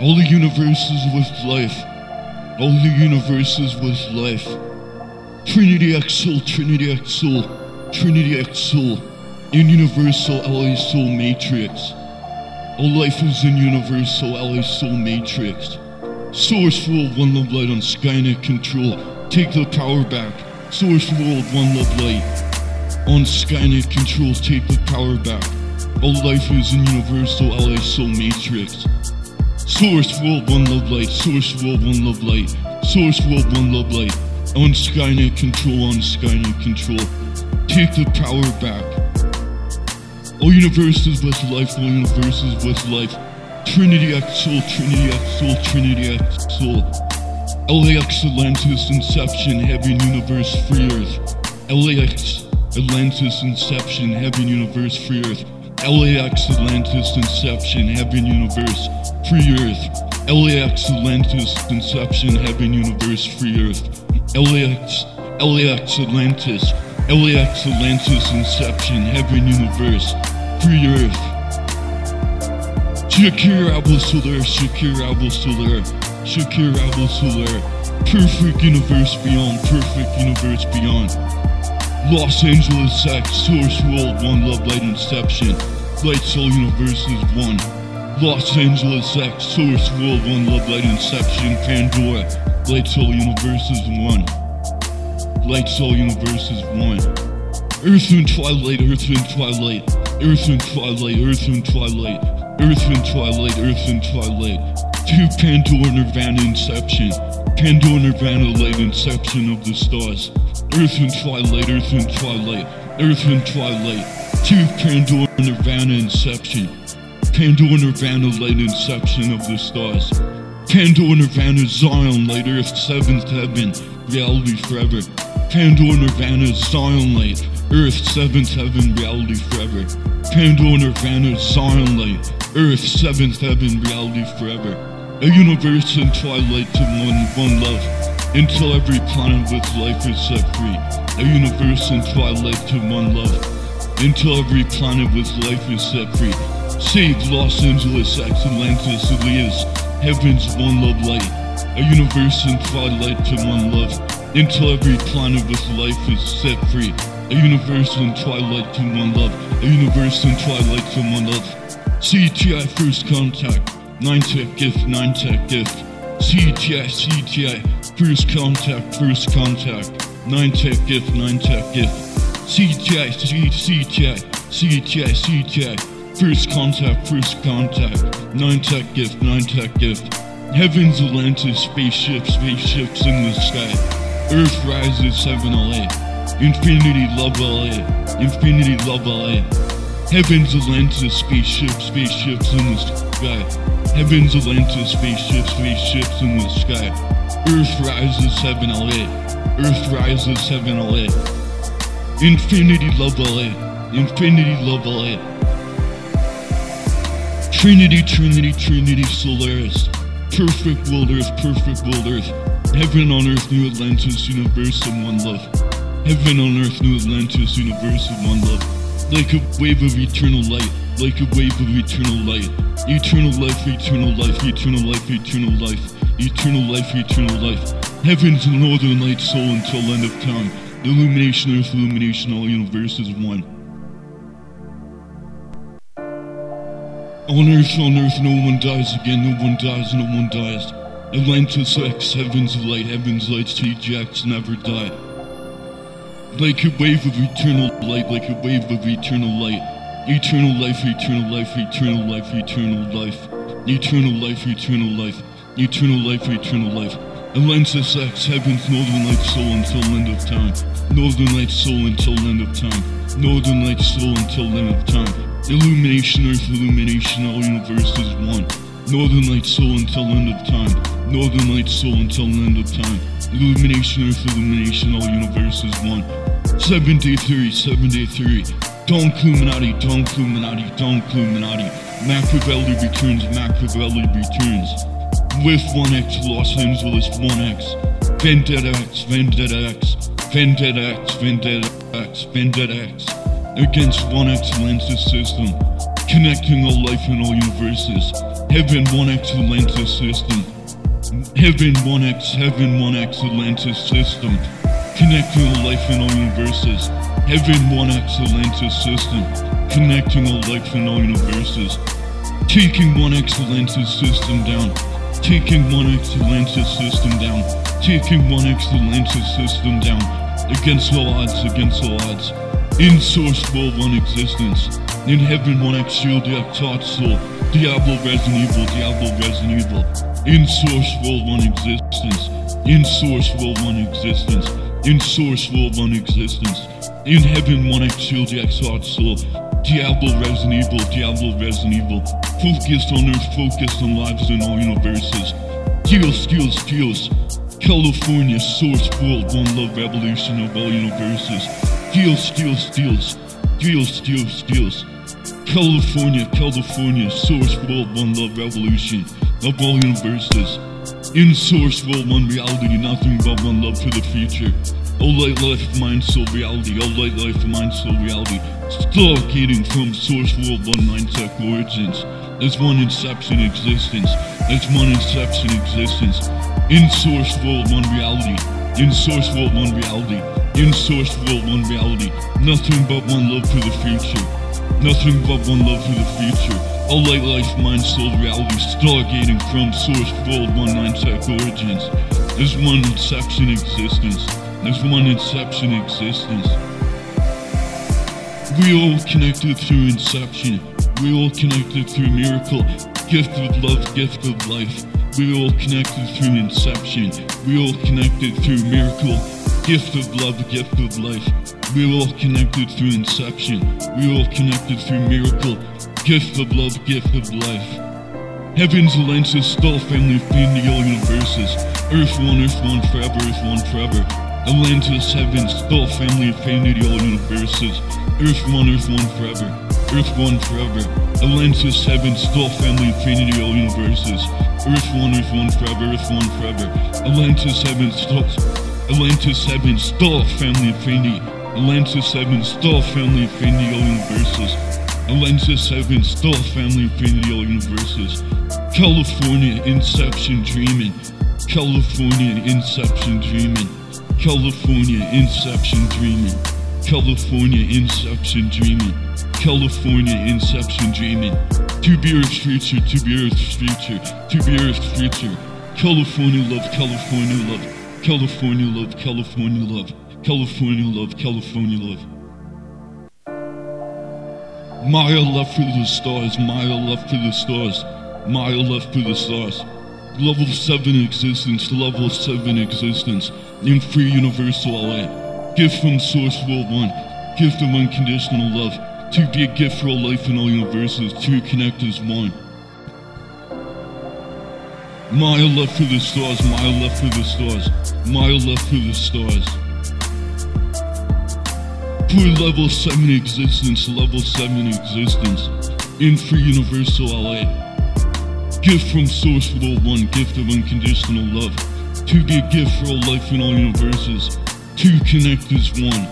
All the universes with life. All the universes with life. Trinity Soul, Trinity Soul, Trinity Soul, in Universal LA Soul Matrix. All life is in Universal LA Soul Matrix. Source World One Love Light on Skynet Control. Take the power back. Source World One Love Light on Skynet Control. Take the power back. All life is in Universal LA Soul Matrix. Source World One Love Light. Source World One Love Light. Source World One Love Light on Skynet Control. On Skynet Control. Take the power back. All universes with life. All universes with life. Trinity X Soul, Trinity X Soul, Trinity X Soul. LAX Atlantis Inception, Heaven Universe, Free Earth. LAX Atlantis Inception, Heaven Universe, Free Earth. LAX Atlantis Inception, Heaven Universe, Free Earth. LAX Atlantis Inception, Heaven Universe, Free Earth. LAX, LAX Atlantis, LAX Atlantis Inception, Heaven Universe, Free Earth. Shakir Abel Solar, Shakir Abel Solar, Shakir Abel Solar. Perfect universe beyond, perfect universe beyond. Los Angeles X, Source World, One Love Light Inception. Light Soul Universe one. Los Angeles X, Source World, One Love Light Inception. Pandora, Light Soul Universe one. Light Soul Universe one. Earth and Twilight, Earth and Twilight, Earth and Twilight, Earth and Twilight, Earth and Twilight, Earth and Twilight. To Pandora Nirvana Inception, Pandora Nirvana Light Inception of the Stars. Earth and Twilight, Earth and Twilight, Earth and Twilight. To Pandora Nirvana Inception, Pandora Nirvana Light Inception of the Stars. Pandora Nirvana Zion Light Earth Seventh Heaven, Reality Forever. Pandora Nirvana Zion Light Earth Seventh Heaven, Reality Forever. Pandora Nirvana Zion Light Earth Seventh Heaven, Reality Forever. A universe in twilight to one, one love, until every planet with life is set free. A universe in twilight to one love, until every planet with life is set free. Save Los Angeles, Atlantis, Elias, Heaven's one love light. A universe in twilight to one love, until every planet with life is set free. A universe in twilight to one love, a universe in twilight to one love. CTI First Contact, 9 Tech Gift, 9 Tech Gift. CTI, CTI, First Contact, First Contact, 9 Tech Gift, 9 Tech Gift. CTI, CTI, CTI, CTI, First Contact, First Contact, 9 Tech Gift, 9 Tech Gift. Heavens Atlantis, spaceships, spaceships in the sky. Earth rises, 7 LA. Infinity Love LA, Infinity Love LA. Heavens Atlantis, spaceships, spaceships in the sky. Heavens Atlantis, spaceships, spaceships in the sky. Earth rises 7 LA. Earth rises 7 LA. Infinity Love LA. Infinity Love LA. Trinity, Trinity, Trinity, Solaris. Perfect world Earth, perfect world Earth. Heaven on Earth, New Atlantis, universe and one love. Heaven on Earth, New Atlantis, universe and one love. Like a wave of eternal light, like a wave of eternal light. Eternal life, eternal life, eternal life, eternal life, eternal life, eternal life. Heaven's northern light soul until end of time. Illumination, earth, illumination, all universe is one. On earth, on earth, no one dies again, no one dies, no one dies. Atlantis X, heaven's of light, heaven's light, TJX never die. Like a wave of eternal light, like a wave of eternal light. Eternal life, eternal life, eternal life, eternal life. Eternal life, eternal life. Eternal life, eternal life. Atlantis X, heaven's northern light soul until end of time. Northern light soul until end of time. Northern light soul until end of time. Illumination, earth, illumination, all universe is one. Northern light soul until end of time. Northern light soul until end of time. Illumination, earth, illumination, all universe is one. Seven day theory, seven day theory. Don Illuminati, Don Illuminati, Don Illuminati. Machiavelli returns, Machiavelli returns. With 1x, Los Angeles 1x. Vendetta X, Vendetta X. Vendetta X, Vendetta X, Vendetta X. Against 1x Atlantis system. Connecting all life and all universes. Heaven 1X Atlantis system. Heaven 1X, Heaven 1X Atlantis system. Connecting all life in all universes. Heaven 1X Atlantis system. Connecting all life in all universes. Taking 1X Atlantis system down. Taking 1X Atlantis system down. Taking 1X Atlantis system down. Against all odds, against all odds. In source world one existence. In heaven 1X shield, taught soul. Diablo Resident Evil, Diablo Resident Evil. In source world one existence. In source world one existence. In source world one existence. In heaven 1X shield, taught soul. Diablo Resident Evil, Diablo Resident Evil. Focused on Earth, focused on lives in all universes. Deals, deals, deals. California, source world, one love revolution of all universes. Deals, deals, deals. Deals, deals, deals. California, California, source world, one love revolution of all universes. In source world, one reality, nothing but one love for the future. All light, life, mind, soul, reality. All light, life, mind, soul, reality. Stargating from source world, one mindset origins. There's one inception existence. There's one inception existence. In source world, one reality. In source world, one reality. In source world, one reality. Nothing but one love for the future. Nothing but one love for the future. All light, life, mind, soul, reality. Stargating from source world, one mindset origins. There's one inception existence. There's one inception existence. We all connected through inception. We all connected through miracle. Gift of love, gift of life. We all connected through inception. We all connected through miracle. Gift of love, gift of life. We are all connected through inception. We are all connected through miracle. Gift of love, gift of life. Heaven's Atlantis, Star Family, Infinity, all universes. Earth one, Earth one, forever, Earth one, forever. Atlantis, Heaven, Family, Infinity, all universes. Earth one, Earth one, forever. Earth one, forever. Atlantis, Heaven, Star Family, Infinity, all universes. Earth one, Earth one, forever, Earth one, forever. Atlantis, Heaven, Star... Atlantis, Heaven, Star Family, Infinity. Atlantis, Heaven, Star Family, Infinity, universes. Atlantis, Heaven, Star Family, Infinity, universes. California, Inception, Dreaming. California, Inception, Dreaming. California, Inception, Dreaming. California, Inception, Dreaming. California, Inception, Dreaming. To be Earth's future, to be Earth's future, to be Earth's future. California love, California love, California love, California love, California love, California love. Mile left for the stars, mile left for the stars, mile left for the stars. Level 7 existence, level 7 existence, in free universal LA. Gift from Source World 1, gift of unconditional love, to be a gift for all life in all universes, to connect as one. Mile left for the stars, mile left for the stars, mile left for the stars. For level 7 existence, level 7 existence, in free universal LA. Gift from Source World 1, gift of unconditional love. To be a gift for all life in all universes. To connect as one.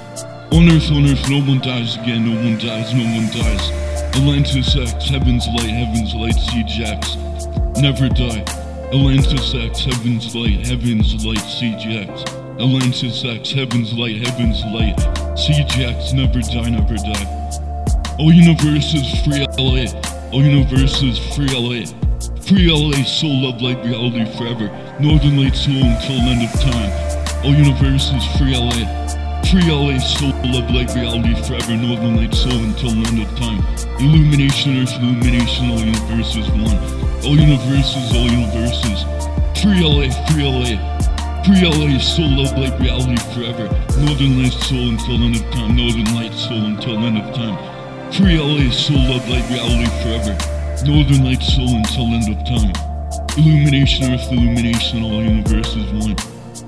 On Earth, on Earth, no one dies again, no one dies, no one dies. Atlantis X, Heaven's Light, Heaven's Light, Siege X. Never die. Atlantis X, Heaven's Light, Heaven's Light, Siege X. Atlantis X, Heaven's Light, Heaven's Light. Siege X, never die, never die. All universes, free LA. All universes, free LA. Free LA, soul love light reality forever. Northern light soul until end of time. All universes, free LA. Free LA, soul love light reality forever. Northern light soul until end of time. Illumination, earth illumination, all universes one. All universes, all universes. Free LA, free LA. Free LA, soul love light reality forever. Northern light soul until end of time. Northern light soul until end of time. Free LA, soul love light reality forever. Northern light soul until end of time. Illumination, earth illumination, all universes one.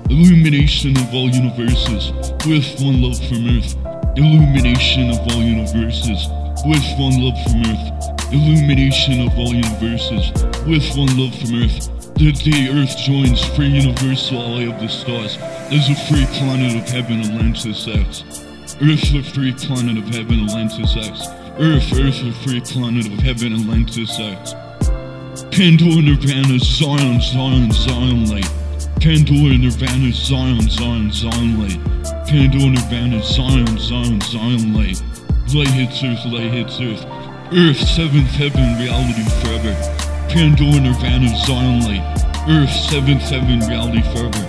Illumination of all universes, with one love from earth. Illumination of all universes, with one love from earth. Illumination of all universes, with one love from earth. The day Earth joins free universal eye of the stars, there's a free planet of heaven, Atlantis X. Earth, the free planet of heaven, Atlantis X. Earth, Earth, the free planet of heaven, Atlantis X. Pandora, Nirvana, Zion, Zion, Zion light. Pandora, Nirvana, Zion, Zion, Zion light. Pandora, Nirvana, Zion, Zion, Zion light. Light hits earth, light hits earth. Earth, seventh heaven, reality forever. Pandora, Nirvana, Zion light. Earth, seventh heaven, reality forever.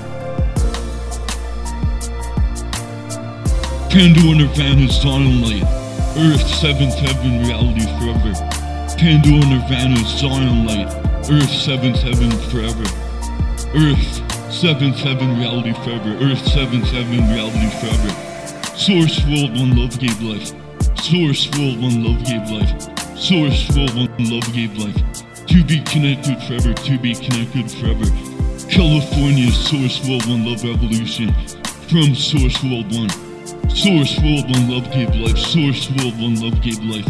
Pandora, Nirvana, Zion light. Earth, seventh heaven, reality forever. Pandora, Nirvana, Zion light. Earth, seventh heaven, forever. Earth, seventh heaven, reality forever. Earth, seventh heaven, reality forever. Source, world, one love gave life. Source, world, one love gave life. Source, world, one love gave life. To be connected forever, to be connected forever. California, Source, world, one love revolution. From Source, world, one. Source, world, one love gave life. Source, world, one love gave life.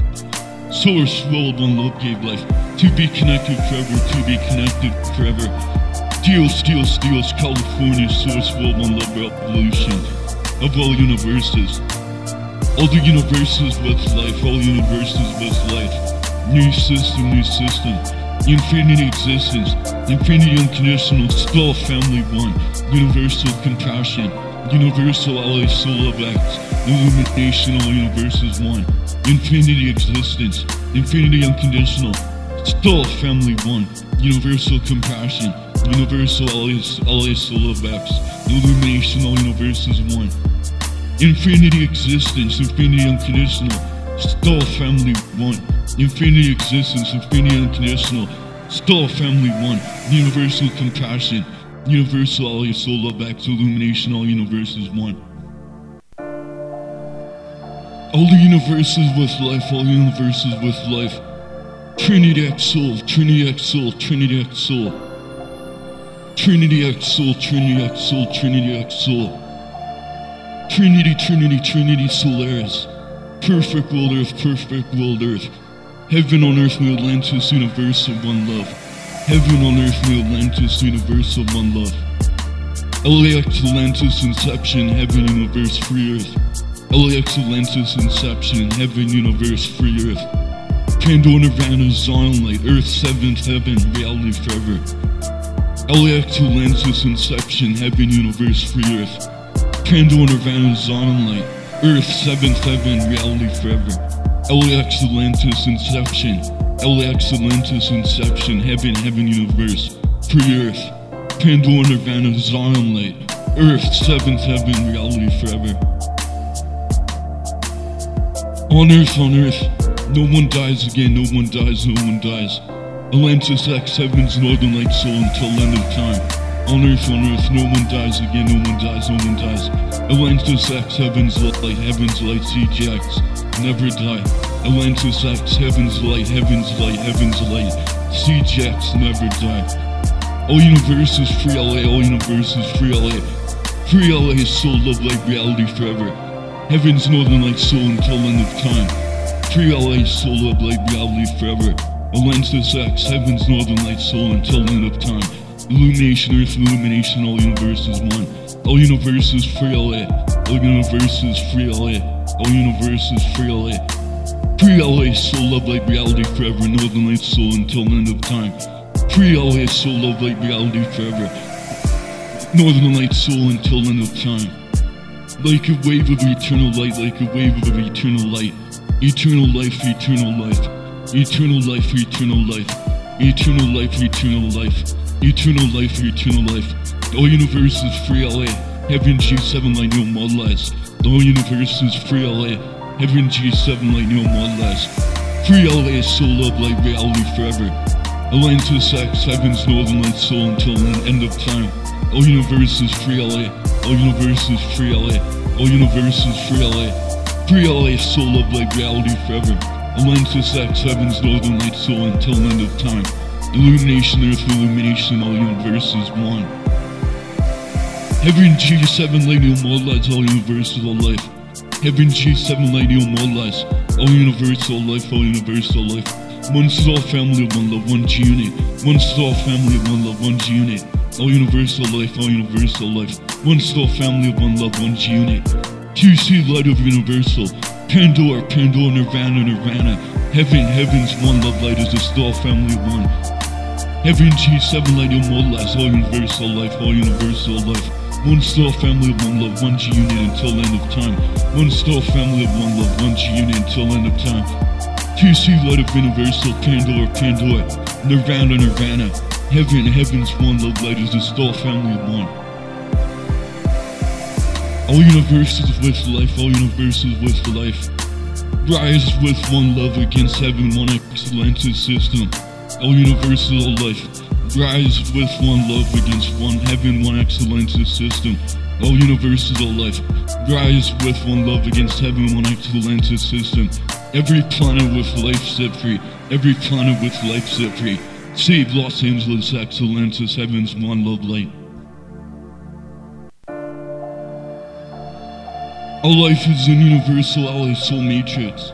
Source, world, one love gave life. To be connected forever, to be connected forever. Steel, steel, steals, California, Source, world, one love revolution. Of all universes. All the universes with life, all universes with life. New system, new system. Infinity existence. Infinity unconditional, spell family one. Universal compassion. Universal LA Soul of X, Illumination All Universes One, Infinity Existence, Infinity Unconditional, Still Family One, Universal Compassion, Universal LA Soul of X, Illumination All Universes One, Infinity Existence, Infinity Unconditional, Still Family One, Infinity Existence, Infinity Unconditional, Still Family One, Universal Compassion, Universal, all your soul, love, back to illumination, all universes one. All the universes with life, all universes with life. Trinity X Soul, Trinity X Soul, Trinity X Soul. Trinity X Soul, Trinity X Soul, Trinity X Soul. Trinity, Trinity, Trinity Solaris. Perfect world earth, perfect world earth. Heaven on earth, new Atlantis, universe of one love. Heaven on earth, new Atlantis, universe of one love. LAX Atlantis, inception, heaven, universe, free earth. LAX Atlantis, inception, heaven, universe, free earth. Pandora, Nirvana, Zion light, earth, seventh heaven, reality forever. LAX Atlantis, inception, heaven, universe, free earth. Pandora, Nirvana, Zion light, earth, seventh heaven, reality forever. LAX Atlantis, inception, LAX Atlantis, Inception, Heaven, Heaven, Universe, Free Earth, Pandora, Nirvana, Zion Light, Earth, Seventh Heaven, Reality Forever. On Earth, on Earth, no one dies again, no one dies, no one dies. Atlantis X, Heaven's Northern Light Soul until end of time. On Earth, on Earth, no one dies again, no one dies, no one dies. Atlantis X, Heaven's Light, Heaven's Light, CGX, never die. Atlantis X, Heaven's Light, Heaven's Light, Heaven's Light, CGX, never die. All universes, free LA, all universes, free LA. Free LA, soul, love, light, reality forever. Heaven's Northern Light Soul until end of time. Free LA, soul, love, light, reality forever. Atlantis X, Heaven's Northern Light Soul until end of time. Illumination, Earth, Illumination, all universes one. All universes, free LA. All universes, free LA. All universes, free LA. Free LA, soul, love, light, reality forever. Northern Light Soul until end of time. Free LA, soul, love, light, reality forever. Northern Light Soul until end of time. Like a wave of eternal light, like a wave of eternal light. Eternal life, eternal life. Eternal life, eternal life. Eternal life, eternal life. Eternal life, eternal life. Eternal life. All universe is free LA. Heaven G7 light, no model S. All universe is free LA. Heaven G7 light, no model S. Free LA, is soul, love, like reality forever. Atlantis X, Heaven's Northern Light Soul until the end of time. All universe is free LA. All universe is free LA. All universe is free LA. Free LA, soul, love, light, reality forever. Atlantis X, Heaven's Northern Light Soul until the end of time. Illumination, Earth, Illumination, all universes one. Heaven G7 Lineal Modelize, all universal, all life. Heaven G7 Lineal Modelize, all universal, life, all universal, life. One soul family one love, one G unit. One soul family one love, one G unit. All universal life, all universal life. One soul family one love, one G unit. QC light of universal. Pandora, Pandora, Nirvana, Nirvana. Heaven, heaven's one love light is a star family one. Heaven G7 light in one last, all universal life, all universal life. One star family of one love, one G unit until end of time. One star family of one love, one G unit until end of time. TC light of universal, Pandora, Pandora, Nirvana, Nirvana. Heaven, heaven's one love light is the star family of one. All universes with life, all universes with life. Rise with one love against heaven, one excellent system all universal life. Rise with one love against one heaven, one excellence system. All universal life. Rise with one love against heaven, one excellence system. Every planet with life set free. Every planet with life set free. Save Los Angeles excellence, heaven's one love light. All life is in universal LA soul matrix.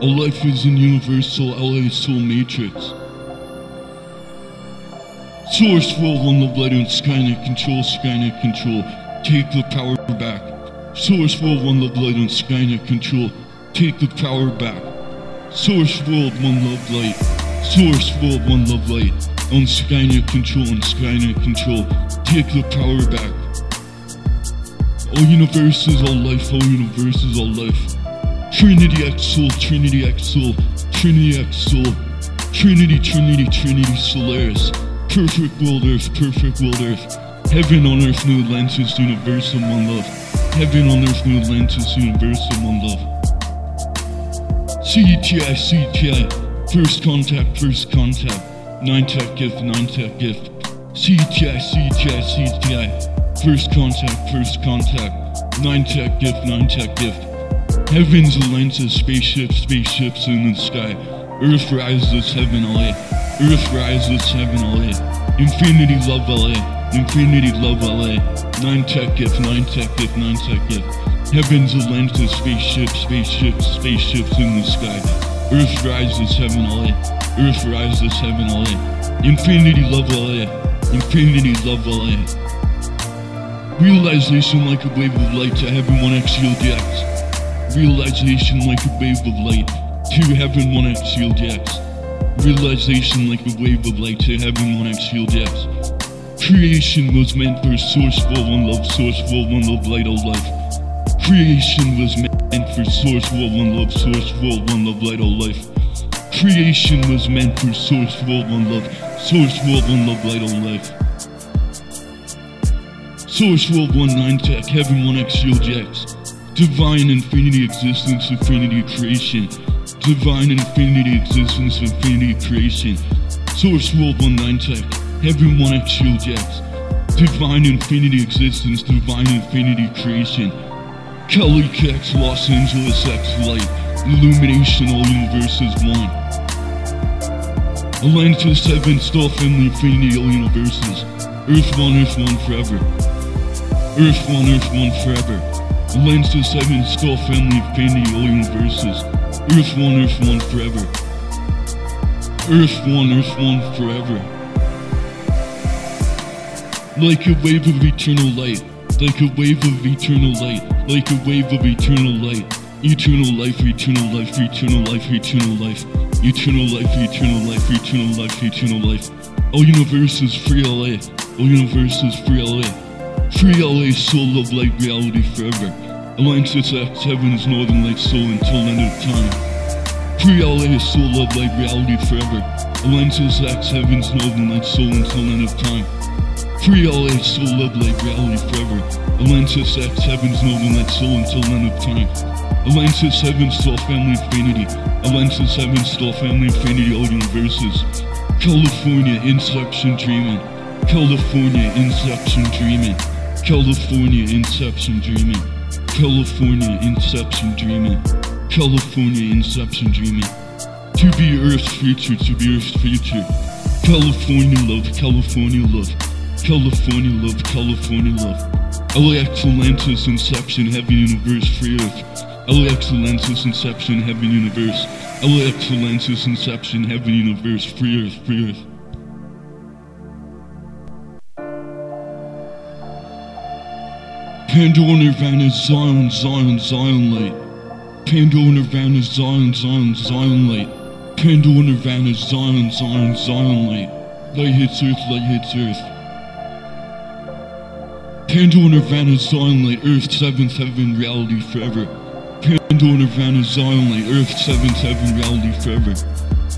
All life is in universal LA soul matrix. Source will one love light on Skynet control, Skynet control. Take the power back. Source will one love light on Skynet control. Take the power back. Source world one love light. Source world one love light. On Skynet control, on Skynet control. Take the power back. All universes, all life, all universes, all life. Trinity X Soul, Trinity X Soul, Trinity X Soul. Trinity, Trinity, Trinity Solaris. Perfect world earth, perfect world earth. Heaven on earth, new Atlantis, universal one love. Heaven on earth, new Atlantis, universal one love. CTI, CTI. First contact, first contact. Nine tech gift, nine tech gift. CTI, CTI, CTI. First contact, first contact. Nine tech gift, nine tech gift. Heaven's Atlantis, spaceships, spaceships in the sky. Earth rises, heaven LA. Oh Earth rises, heaven LA. Oh Infinity love LA. Infinity love LA. Nine tech gift, nine tech gift, nine tech gift. Heaven's Atlantis, spaceships, spaceships, spaceships in the sky. Earth rises, heaven LA. Oh Earth rises, heaven LA. Infinity love LA. Infinity love LA. Realization like a wave of light to heaven 1x shield Realization like a wave of light to heaven 1x shield X. Realization like a wave of light to heaven 1x shield X. Creation was meant for sourceful one love, sourceful one love, light of life. Creation was meant for sourceful one love, sourceful one love, light of life. Creation was meant for sourceful one love, sourceful one love, light of life. Source World 19 Tech, Heaven 1X Shield X. Divine Infinity Existence, Infinity Creation. Divine Infinity Existence, Infinity Creation. Source World 19 Tech, Heaven 1X Shield X. Divine Infinity Existence, Divine Infinity Creation. Kelly X, Los Angeles X Light. Illumination, all universes one. Atlantis, seven Star Family, Infinity, all universes. Earth 1, Earth 1 forever. Earth 1, Earth 1 forever. Atlantis, seven Star Family, Infinity, all universes. Earth 1, Earth 1 forever. Earth 1, Earth 1 forever. Like a wave of eternal light. Like a wave of eternal light. Like a wave of eternal light. Eternal life, eternal life, eternal life, eternal life. Eternal life, eternal life, eternal life, eternal life. All universes free LA. All universes free LA. Free LA soul of light reality forever. Atlantis X Heaven's Northern Light soul until end of time. Free LA soul love light reality forever. Atlantis X Heaven's Northern Light soul until end of time. Free LA soul love light reality forever. Atlantis X Heaven's Northern Light soul until end of time. Atlantis Heaven's Star Family Infinity. Atlantis Heaven's Star Family Infinity all universes. California Inception Dreaming. California Inception Dreaming. California Inception Dreaming. California Inception Dreaming. California Inception Dreaming. To be Earth's future, to be Earth's future. California love, California love. California love, California love. LAX Atlantis Inception Heaven Universe Free Earth. LAX Atlantis Inception Heaven Universe. LAX Atlantis Inception Heaven Universe Free Earth, Free Earth. Pandora Nirvana Zion Zion Zion Light. Pandora Nirvana Zion Zion Zion Light. Pandora Nirvana Zion Zion Zion Light. Light hits Earth, light hits Earth. Pandora Nirvana Zion Light, Earth 7th Heaven, reality forever. Pandora Nirvana Zion Light, Earth 7th Heaven, reality forever.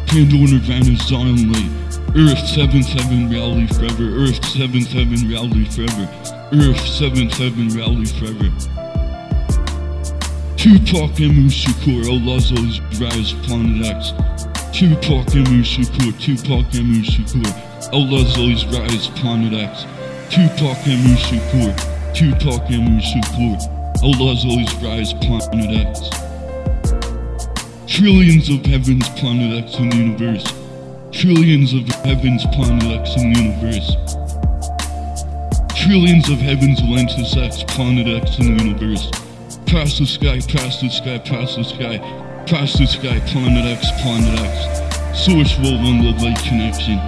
Pandora Nirvana Zion Light, Earth 7th Heaven, reality forever. Earth 7th Heaven, reality forever. Earth 7th Heaven, reality forever. Tupac Amaru Shakur, always rise, Planet X. Tupac Amaru Shakur, Tupac Amaru Shakur, always rise, Planet X. Tupac Amaru Shakur, Tupac Amaru Shakur, always rise, Planet X. Trillions of heavens, Planet X in the universe. Trillions of heavens, Planet X in the universe. Trillions of heavens, Atlantis X, Planet X in the universe. Past the sky, past the sky, past the sky, past the sky, Planet X, Planet X. Source world, one love light connection.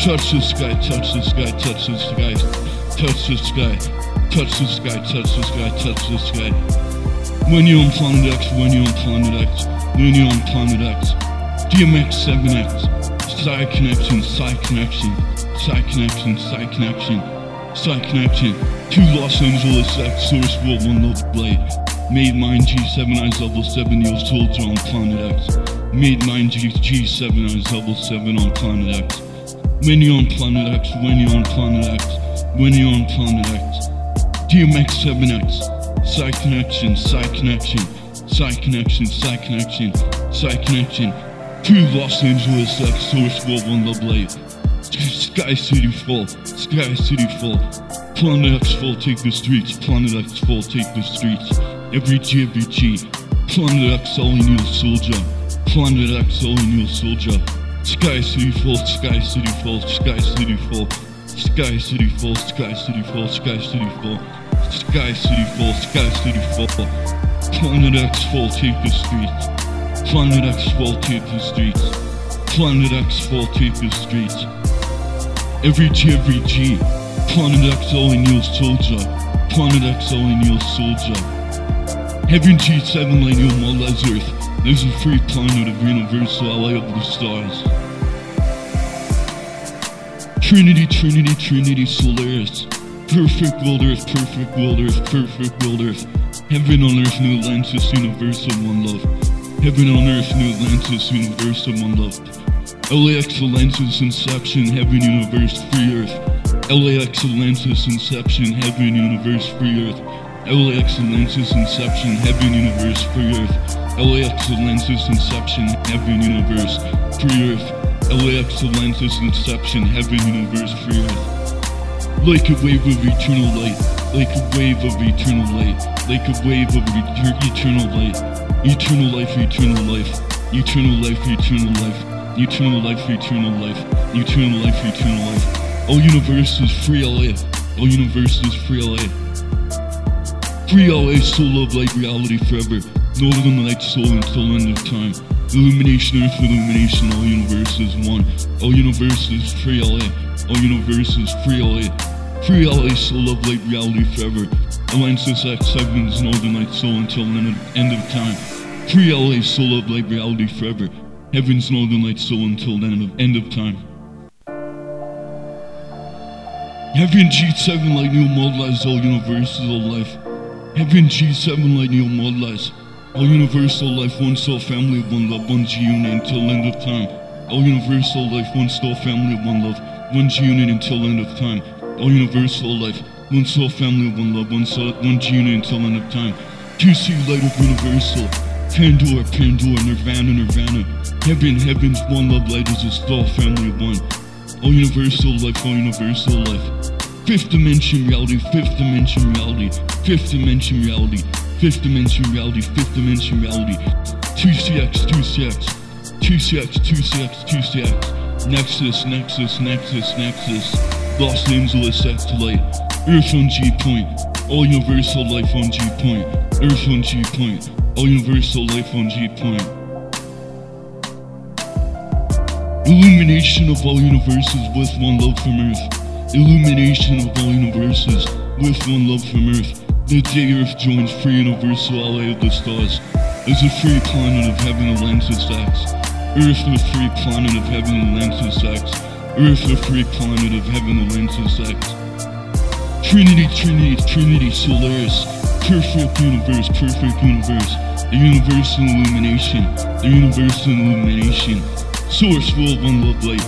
Touch the sky, touch the sky, touch the sky, touch the sky, touch the sky, touch the sky, touch the sky. When you're on Planet X, when you're on Planet X, when you're on Planet X. DMX 7X, Psi Connection, side Connection, side Connection, side Connection, side Connection. Two Los Angeles X, Source World, One Love Blade. Made mine G7 eyes level 7 years soldier on Planet X. Made mine G G7 eyes level 7 on Planet X. When you're on Planet X, when you're on Planet X, when you're on Planet X. DMX 7X, Side Connection, side Connection, side Connection, side Connection, Psi Connection. Two Los Angeles Source World, One Love Blade. Sky City full, Sky City full. Planet X full, take the streets. Planet X full, take the streets. Every G, every G. Planet X, all in your soldier. Planet X, all in your soldier. Sky City full, Sky City full, Sky City full. Sky City full, Sky City full, Sky City full. Sky City full, Sky City full. Planet X full, take the streets. Planet X full, take the streets. Planet X full, take the streets. Every G, every G. Planet X, all in your soldier. Planet X, all in your soldier. Heaven G7 like your Mother's Earth. There's a free planet of universal ally of the stars. Trinity, Trinity, Trinity, Solaris. Perfect world Earth, perfect world Earth, perfect world Earth. Heaven on Earth, New Atlantis, universal one love. Heaven on Earth, New Atlantis, universal one love. LAX Atlantis, Inception, Heaven, Universe, Free Earth. LAX Atlantis, Inception, Heaven, Universe, Free Earth. LAX Atlantis, Inception, Heaven, Universe, Free Earth. LAX Atlantis, Inception, Heaven, Universe, Free Earth. LAX Atlantis, Inception, Heaven, Universe, Free Earth. Like a wave of eternal light, like a wave of eternal light, like a wave of eter- eternal light, eternal life, eternal life, eternal life, eternal life, eternal life, eternal life, eternal life, eternal life. All universe is free LA. All universe is free LA. Free LA, soul of light, reality forever. Northern light, soul until end of time. Illumination, earth, illumination, all universe is one. All universe is free LA. All universe is free LA. Free LA, soul of light, reality forever. Atlantis X, Sevens, Northern light, soul until of, end of time. Free LA, soul of light, reality forever. Heaven's Northern light, soul until the end of, end of time. Heaven G7 light, new modelize all universal life. Heaven G7 light, new modelize. All universal life, one soul family of one love, one G unit until end of time. All universal life, one soul family of one love, one G unit until end of time. All universal life, one soul family one love, one soul, one G until end of time. QC light of universal. Pandora, Pandora, Nirvana, Nirvana. Heaven, heaven's one love light is a soul family one. All universal life, all universal life. Fifth dimension reality, fifth dimension reality, fifth dimension reality, fifth dimension reality, fifth dimension reality. 2CX, 2CX, 2CX, 2CX, 2CX. Nexus, Nexus, Nexus, Nexus. Los Angeles Satellite. Earth on G point. All universal life on G point. Earth on G point. All universal life on G point. Illumination of all universes with one love from Earth. Illumination of all universes with one love from Earth. The day Earth joins free universal ally of the stars is a free planet of heaven and lands Atlantis X. Earth the free planet of heaven and lands Atlantis X. Earth a free planet of heaven, Atlantis X. Trinity, Trinity, Trinity, Solaris. Perfect universe, perfect universe. The universal illumination, the universal illumination. Source full of love light.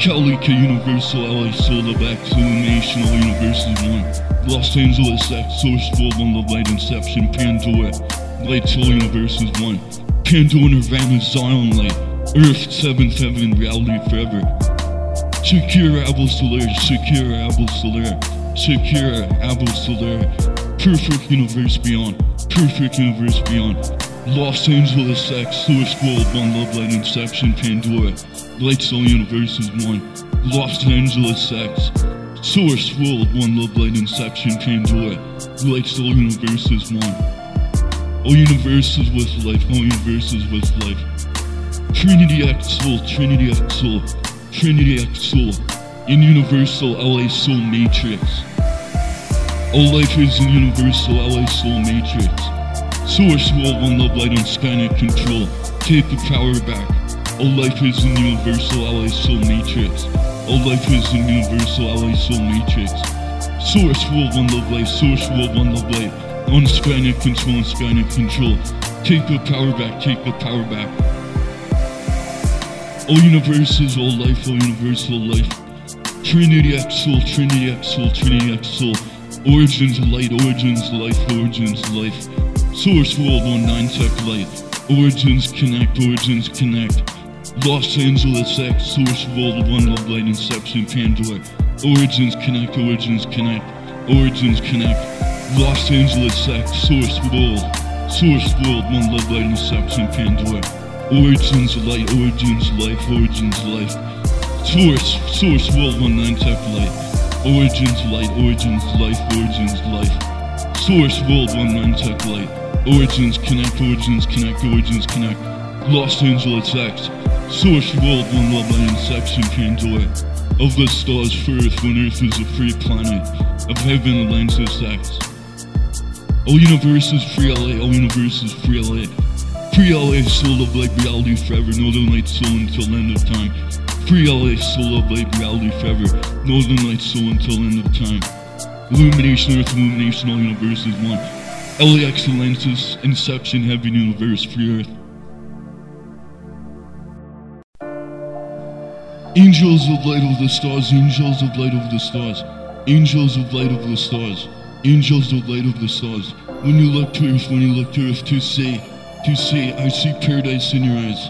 Kalika Universal LA Solar X Illumination, all universes one. Los Angeles X, Source world, one love light, Inception, Pandora. Lights, all universes one. Pandora, Nirvana, Zion light. Earth, seventh heaven, reality forever. Shakira Abel Solar, Shakira Abel Solar, Shakira Abel Solar, Perfect Universe Beyond, Perfect Universe Beyond, Los Angeles X, Source World, One Love Light Inception, Pandora, Light Soul Universe is one, Los Angeles X, Source World, One Love Light Inception, Pandora, Light Soul Universe is one. All universes with life, all universes with life. Trinity X Soul, Trinity X Soul, Trinity X Soul, in Universal LA Soul Matrix. All life is in Universal LA Soul Matrix. Source World, One Love Light, and Skynet Control. Take the power back. All life is in Universal LA Soul Matrix. All life is in Universal LA Soul Matrix. Source World, One Love Light, Source World, One Love Light. On Skynet Control, on Skynet Control. Take the power back, take the power back. All universes, all life, all universal life. Trinity Soul, Trinity Soul, Trinity Soul. Origins light, origins life, origins life. Source World on 9 Tech Light. Origins connect, origins connect. Los Angeles X, Source World, One Love Light, Inception, Pandora. Origins connect, origins connect. Origins connect. Los Angeles X, Source World. Source World, One Love Light, Inception, Pandora. Origins Light, Origins Life, Origins Life. Source, Source World, One Nine Tech Light. Origins Light, Origins Life, Origins Life. Source World, One Nine Tech Light. Origins Connect, Origins Connect, Origins Connect. Los Angeles X. Source World, One Love Light, Inception, Pandora. Of the stars first, when Earth is a free planet. Of heaven, Atlantis X. All universes free LA, all universes free LA. Free LA, soul of light, reality forever. Northern light, soul until end of time. Free LA, soul of light, reality forever. Northern light, soul until end of time. Illumination, Earth, illumination, all universes one. LAX, Atlantis, Inception, Heaven, Universe, Free Earth. Angels of light of the stars, angels of light of the stars, angels of light of the stars, angels of light of the stars. When you look to earth, when you look to earth, to say, to say, I see paradise in your eyes.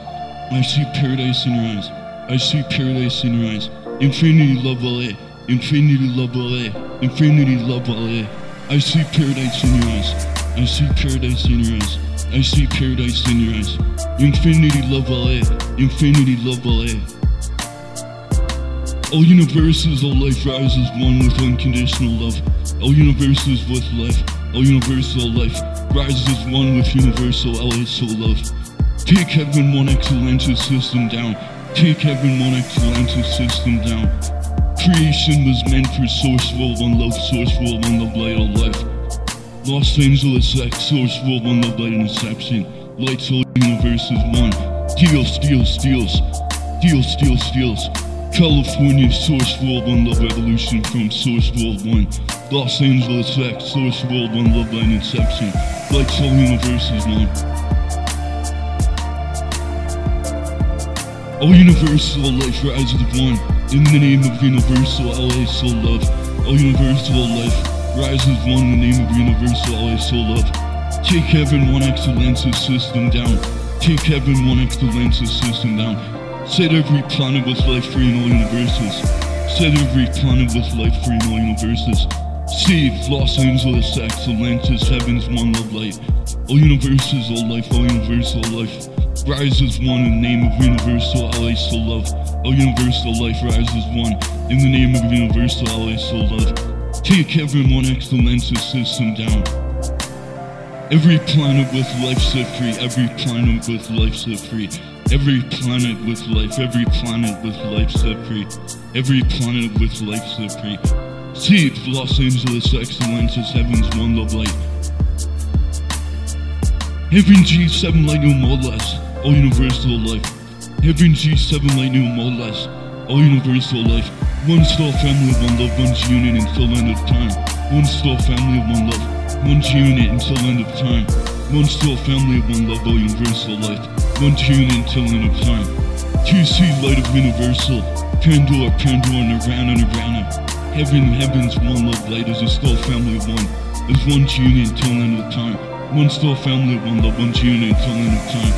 I see paradise in your eyes. I see paradise in your eyes. Infinity love LA. Infinity love LA. Infinity love LA. I see paradise in your eyes. I see paradise in your eyes. I see paradise in your eyes. Infinity love LA. Infinity love LA. All universes, all life rises one with unconditional love. All universes with life, all universal life rises as one with universal LA soul love. Take heaven one Atlantis system down. Take heaven one Atlantis system down. Creation was meant for source world, one love, source world, one love, light, all life. Los Angeles X, source world, one love, light, inception. Light, soul, universe is one. Deals, steals, steals. Deals, steals. California, source world, one love, evolution from source world, one. Los Angeles X, source world, one love, light, inception. Light, soul, universe is one. All universal life rises one. In the name of universal LA soul love. All universal life rises one in the name of universal LA soul love. Take heaven one Atlantis system down. Take heaven one Atlantis system down. Set every planet with life free in all universes. Set every planet with life free in all universes. Save Los Angeles Atlantis, Heaven's one love light. All universes, all life, all universal life. Rises one in the name of universal LA soul love. All universal life rises one in the name of universal LA soul love. Take heaven one Atlantis system down. Every planet with life set free, every planet with life set free. Every planet with life, every planet with life set. Every planet with life set. Save Los Angeles X, Atlantis, Heaven's one love light. Heaven G7 light no more less. All universal life. Heaven G7 light no more less. all universal life. One star family, of one love, one's unit until end of time. One star family, of one love, one's unit until end of time. One star family, of one love, all universal life. One unit until end of time. QC light of universal. Pandora, Pandora, Nirvana, Nirvana. Heaven, heaven's one love light is a star family of one. Is one unit until end of time. One star family, one love, one unit until end of time.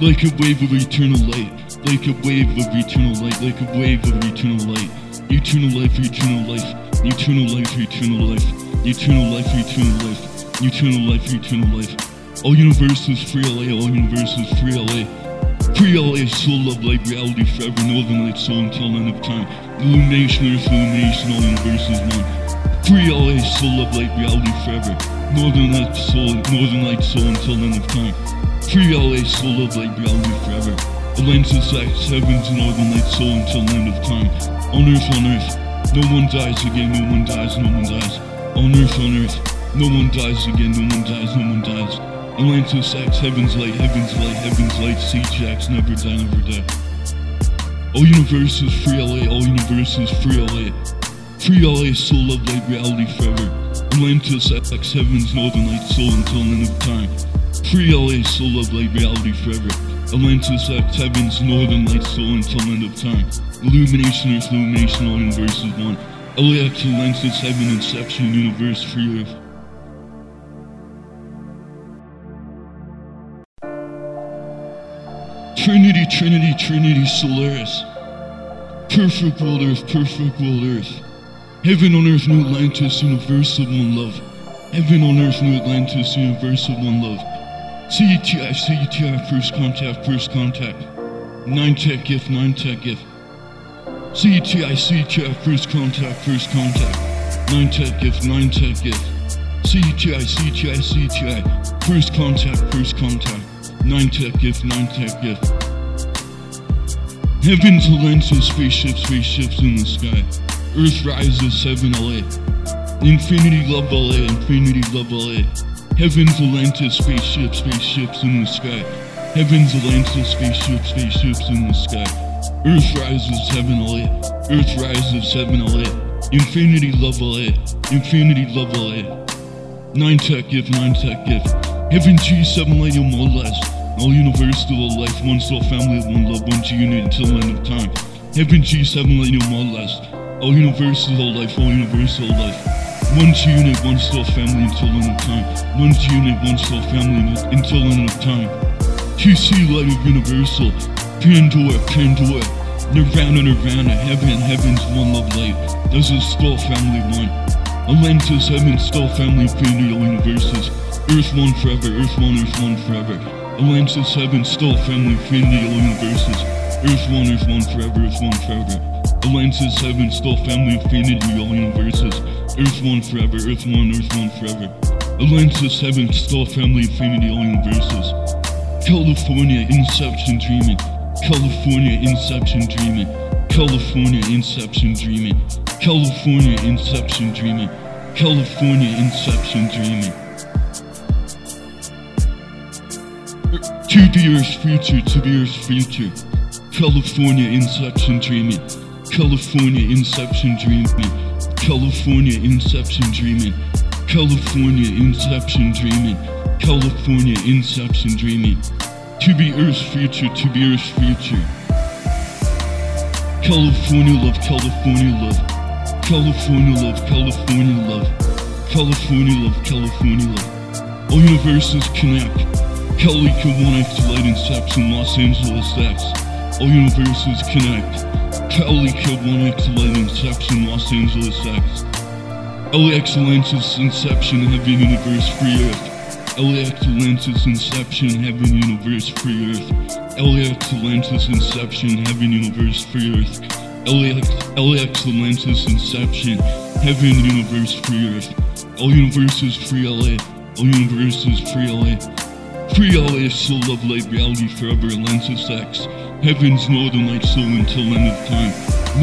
Like a wave of eternal light, like a wave of eternal light, like a wave of eternal light. Eternal life, eternal life, eternal life, eternal life, eternal life, eternal life, eternal life, eternal life. All universe is free LA, all universe is free LA. Free LA, soul love, light, reality forever, northern light, soul until end of time. Illumination, earth, illumination, all universe is one. Free LA, soul love, light, reality forever. Northern light, soul, northern light, soul until end of time. Free LA, soul of light, reality forever. Atlantis X, heavens, and northern light, soul until end of time. On earth, on earth, no one dies again, no one dies, no one dies. On earth, on earth, no one dies again, no one dies, no one dies. Atlantis X, heaven's light, heaven's light, heaven's light, siege acts, never die, never die. All universe is free LA, all universe is free LA. Free LA, soul of light, reality forever. Atlantis X, heaven's northern light, soul until end of time. Free LA, soul of light, reality forever. Atlantis X, heaven's northern light, soul until end of time. Illumination, earth, illumination, all universe is one. LAX, Atlantis, heaven, inception, universe, free earth. Trinity, Trinity, Trinity, Solaris. Perfect world earth, perfect world earth. Heaven on earth, new Atlantis, universe of one love. Heaven on earth, new Atlantis, universe of one love. CETI, CETI, first contact, first contact. Nine tech gift, nine tech gift. CETI, CETI, first contact, first contact. Nine tech gift, nine tech gift. CETI, CETI, CETI, first contact, first contact. Nine tech gift, nine tech gift. Heaven's Atlantis, spaceships, spaceships in the sky. Earth rises, 7 LA. Infinity love LA, infinity love LA. Heaven's Atlantis, spaceships, spaceships in the sky. Heaven's Atlantis, spaceships, spaceships in the sky. Earth rises, 7 LA. Earth rises, 7 LA. Infinity love LA. Infinity love LA. Nine tech gift, nine tech gift. Heaven G7 millennium or less. All universe still a life, one soul family, one love, one G unit until end of time. Heaven G7 millennium or less. All universe is all life, all universe all life. One G unit, one soul family until end of time. One G unit, one soul family until end of time. QC light of universal. Pandora, Pandora. Nirvana, Nirvana. Heaven, heaven's one love light. There's a skull family one. Atlantis, heaven, skull family, infinity, all universes. Earth one forever, Earth one, Earth one forever. Atlantis, heaven, skull family, infinity, all universes. Earth one, Earth one forever, Earth one forever. Atlantis, heaven, skull family, infinity, all universes. Earth one forever, Earth one, Earth one forever. Atlantis, heaven, skull family, infinity, all universes. California, inception dreaming. California, inception dreaming. California, inception dreaming. California, inception dreaming. California, inception dreaming. To the Earth's future, to the Earth's future. California, inception dreaming. California, inception dreaming. California, inception dreaming. California, inception dreaming. California, inception dreaming. To the Earth's future, to the Earth's future. California love, California love. California love, California love. California love, California love. All universes connect. Calica 1X Light in Los Angeles X. All universes connect. Calica 1X Light in Los Angeles X. LAX Atlantis Inception, Heaven Universe, Free Earth. LAX Atlantis Inception, Heaven Universe, Free Earth. LAX Atlantis Inception, Heaven Universe, Free Earth. LAX, LAX Atlantis Inception, Heaven Universe, Free Earth. All universes, free LA. All universes, free LA. Free LA, soul of light, reality forever, Atlantis X. Heaven's northern light soul until end of time.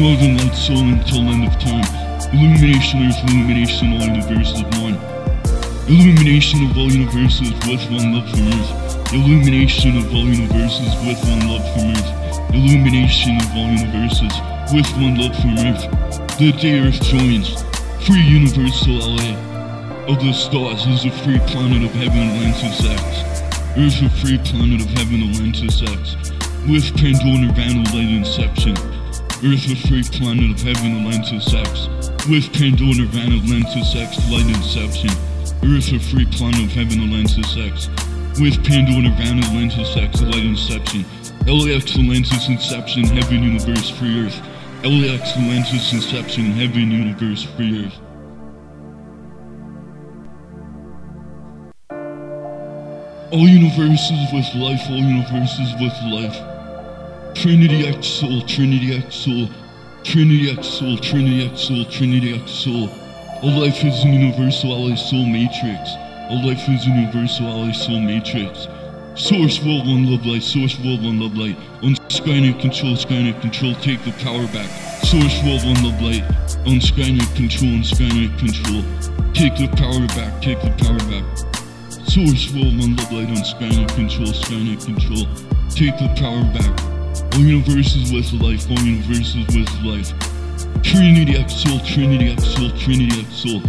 Northern light soul until end of time. Illumination, earth, illumination, all universes one. Illumination of all universes with one love from earth. Illumination of all universes with one love from earth. illumination of all universes, with one love from Earth. The day Earth joins, free universal LA. Of the stars is a free planet of heaven Atlantis X. Earth a free planet of heaven Atlantis X. With Pandora Nirvana light inception. Earth a free planet of heaven Atlantis X. With Pandora Nirvana Atlantis X light inception. Earth a free planet of heaven Atlantis X. With Pandora Nirvana Atlantis X light inception. LAX Atlantis Inception, Heaven Universe, Free Earth. LAX Atlantis Inception, Heaven Universe, Free Earth. All universes with life, all universes with life. Trinity X Soul, Trinity X Soul, Trinity X Soul, Trinity X Soul, Trinity X Soul. All life is a universal LA Soul Matrix. All life is universal LA Soul Matrix. Source World One Love Light, Source World One Love Light. On Skynet Control, Skynet Control, take the power back. Source World One Love Light. On Skynet Control, on Skynet Control, take the power back, take the power back. Source World One Love Light on Skynet Control, Skynet Control, take the power back. All universes with life, all universes with life. Trinity X Soul, Trinity X Soul, Trinity X Soul.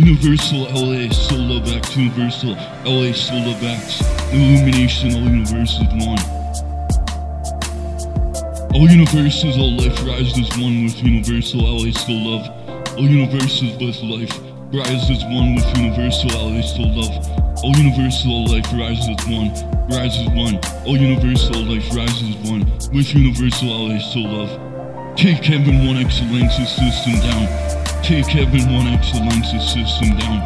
Universal LA Soul of X, Universal LA Soul of X. Illumination, all universes one. All universes, all life rises one with Universal LA Soul Love. All universes with life rises one with Universal LA Soul Love. All universal life rises one, rises one. All universal life rises one with Universal LA Soul Love. Take heaven one excellences system down. Take heaven one excellences system down.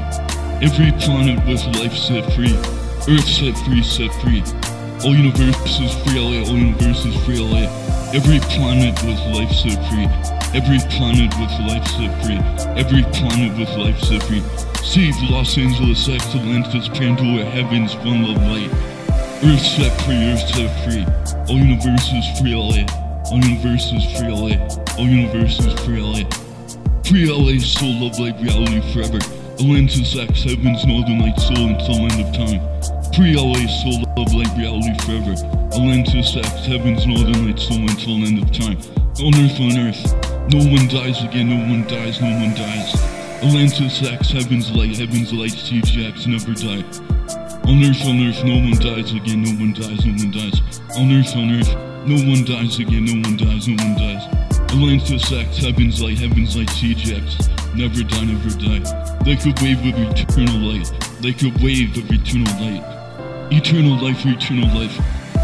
Every planet with life set free. Earth set free, set free. All universes free LA, all universes free LA. Every planet with life set free. Every planet with life set free. Every planet with life set free. Save Los Angeles, Atlantis, Pandora, Heavens, One Love Light. Earth set free, Earth set free. All universes free LA. All universes free LA. All universes free LA. Free LA soul love light reality forever. Atlantis X, Heaven's Northern Light soul until end of time. Free LA soul love light reality forever. Atlantis X, Heaven's Northern Light soul until end of time. On Earth, on Earth. No one dies again, no one dies, no one dies. Atlantis X, Heaven's Light, Heaven's Light, CGX never die. On Earth, on Earth, no one dies again, no one dies, no one dies. On Earth, on Earth, no one dies again, no one dies, no one dies. Atlantis X, Heaven's Light, Heaven's Light, CGX. Never die, never die. Like a wave of eternal light. Like a wave of eternal light. Eternal life, eternal life.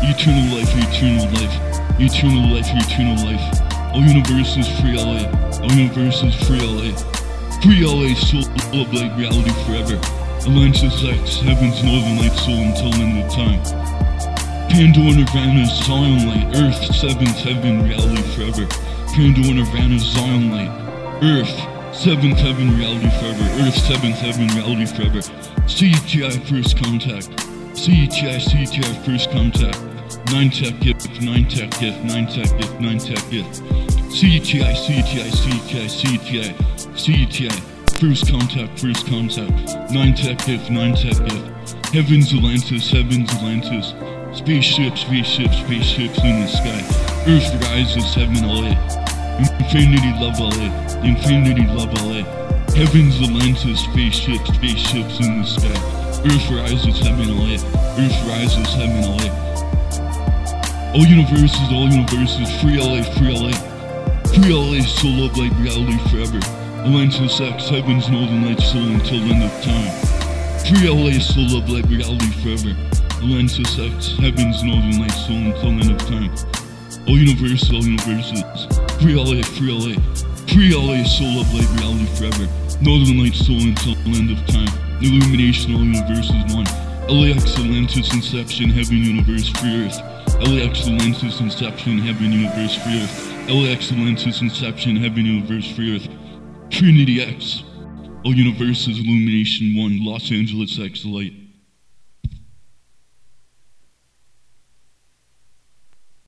Eternal life, eternal life. Eternal life, eternal life. All universes free LA. All universes free LA. Free LA, soul of light, reality forever. Atlantis X, Heaven's Northern Light, soul until end of time. Pandora Nirvana, Zion Light, Earth, Seventh Heaven, reality forever. Pandora Nirvana, Zion Light, Earth, Seventh Heaven, reality forever. Earth, Seventh Heaven, reality forever. CTI, First Contact. CTI, CTI, First Contact. Nine Tech Gift, Nine Tech Gift, Nine Tech Gift, Nine Tech Gift. CTI, CTI, CTI, CTI, CTI. First Contact, First Contact. Nine Tech Gift, Nine Tech Gift. Heavens Atlantis, Heavens Atlantis. Spaceships, spaceships, spaceships in the sky. Earth rises, heaven LA. Infinity love LA. Infinity love LA. Heavens Atlantis, spaceships, spaceships in the sky. Earth rises, heaven LA. Earth rises, heaven LA. All universes, all universes, free LA, free LA. Free LA, soul love light reality forever. Atlantis X, heaven's northern light soul until end of time. Free LA, soul love light reality forever. Atlantis X, heaven's northern light soul until end of time. All universes, all universes. Free LA, free LA. Free LA, soul of light, reality forever. Northern light soul until end of time. Illumination, all universes one. LAX Atlantis Inception, Heaven Universe, Free Earth. LAX Atlantis Inception, Heaven Universe, Free Earth. LAX Atlantis Inception, Heaven Universe, Free Earth. Trinity X. All universes, Illumination 1, Los Angeles X Light.